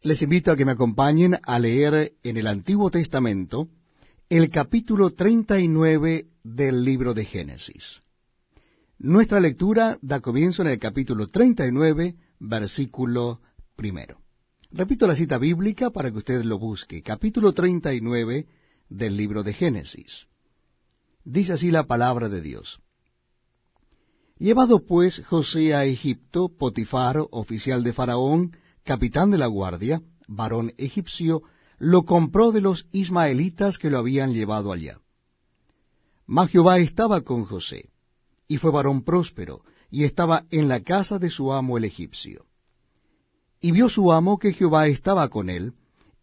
Les invito a que me acompañen a leer en el Antiguo Testamento el capítulo 39 del libro de Génesis. Nuestra lectura da comienzo en el capítulo 39, versículo primero. Repito la cita bíblica para que usted lo busque. Capítulo 39 del libro de Génesis. Dice así la palabra de Dios. Llevado pues José a Egipto, Potifar, oficial de Faraón, capitán de la guardia, varón egipcio, lo compró de los ismaelitas que lo habían llevado allá. Mas Jehová estaba con José, y fue varón próspero, y estaba en la casa de su amo el egipcio. Y vio su amo que Jehová estaba con él,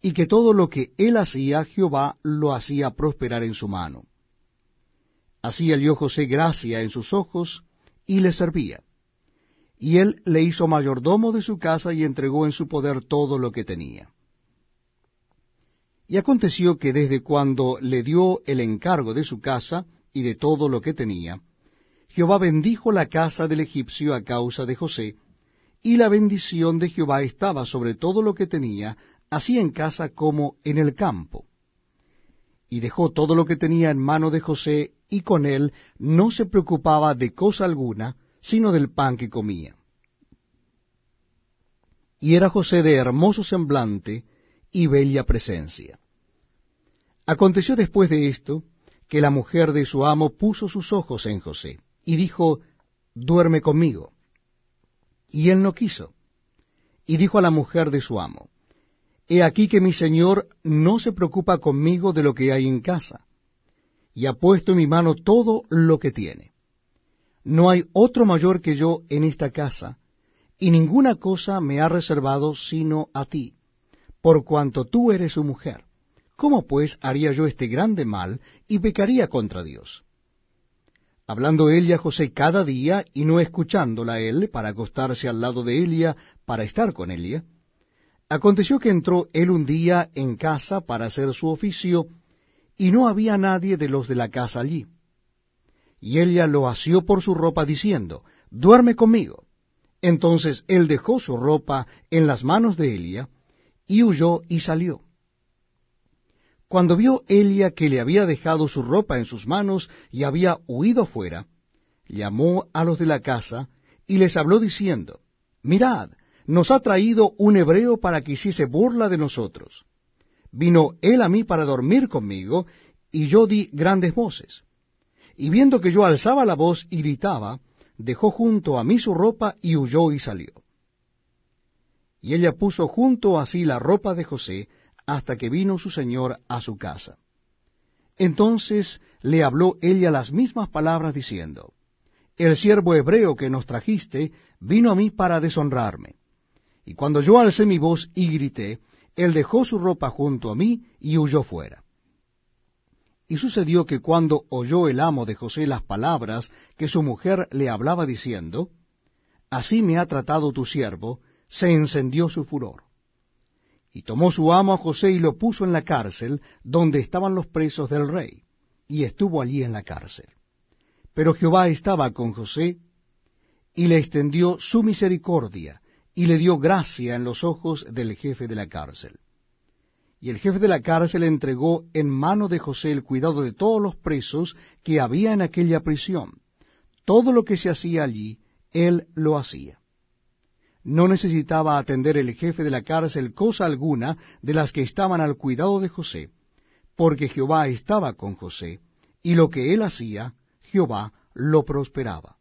y que todo lo que él hacía, Jehová lo hacía prosperar en su mano. Así halló José gracia en sus ojos, y le servía y él le hizo mayordomo de su casa y entregó en su poder todo lo que tenía. Y aconteció que desde cuando le dio el encargo de su casa y de todo lo que tenía, Jehová bendijo la casa del egipcio a causa de José, y la bendición de Jehová estaba sobre todo lo que tenía, así en casa como en el campo. Y dejó todo lo que tenía en mano de José, y con él no se preocupaba de cosa alguna, sino del pan que comía. Y era José de hermoso semblante y bella presencia. Aconteció después de esto, que la mujer de su amo puso sus ojos en José, y dijo, Duerme conmigo. Y él no quiso. Y dijo a la mujer de su amo, He aquí que mi señor no se preocupa conmigo de lo que hay en casa, y ha puesto en mi mano todo lo que tiene. No hay otro mayor que yo en esta casa, y ninguna cosa me ha reservado sino a ti, por cuanto tú eres su mujer. ¿Cómo pues haría yo este grande mal y pecaría contra Dios? Hablando ella a José cada día y no escuchándola él para acostarse al lado de Elia para estar con Elia, aconteció que entró él un día en casa para hacer su oficio, y no había nadie de los de la casa allí y ella lo asió por su ropa, diciendo, Duerme conmigo. Entonces él dejó su ropa en las manos de Elia, y huyó y salió. Cuando vio Elia que le había dejado su ropa en sus manos y había huido fuera, llamó a los de la casa y les habló diciendo, Mirad, nos ha traído un hebreo para que hiciese burla de nosotros. Vino él a mí para dormir conmigo, y yo di grandes voces y viendo que yo alzaba la voz y gritaba, dejó junto a mí su ropa y huyó y salió. Y ella puso junto a sí la ropa de José hasta que vino su señor a su casa. Entonces le habló ella las mismas palabras diciendo, El siervo hebreo que nos trajiste vino a mí para deshonrarme. Y cuando yo alcé mi voz y grité, él dejó su ropa junto a mí y huyó fuera. Y sucedió que cuando oyó el amo de José las palabras que su mujer le hablaba diciendo, Así me ha tratado tu siervo, se encendió su furor. Y tomó su amo a José y lo puso en la cárcel, donde estaban los presos del rey, y estuvo allí en la cárcel. Pero Jehová estaba con José, y le extendió su misericordia, y le dio gracia en los ojos del jefe de la cárcel. Y el jefe de la cárcel entregó en mano de José el cuidado de todos los presos que había en aquella prisión. Todo lo que se hacía allí, él lo hacía. No necesitaba atender el jefe de la cárcel cosa alguna de las que estaban al cuidado de José, porque Jehová estaba con José, y lo que él hacía, Jehová lo prosperaba.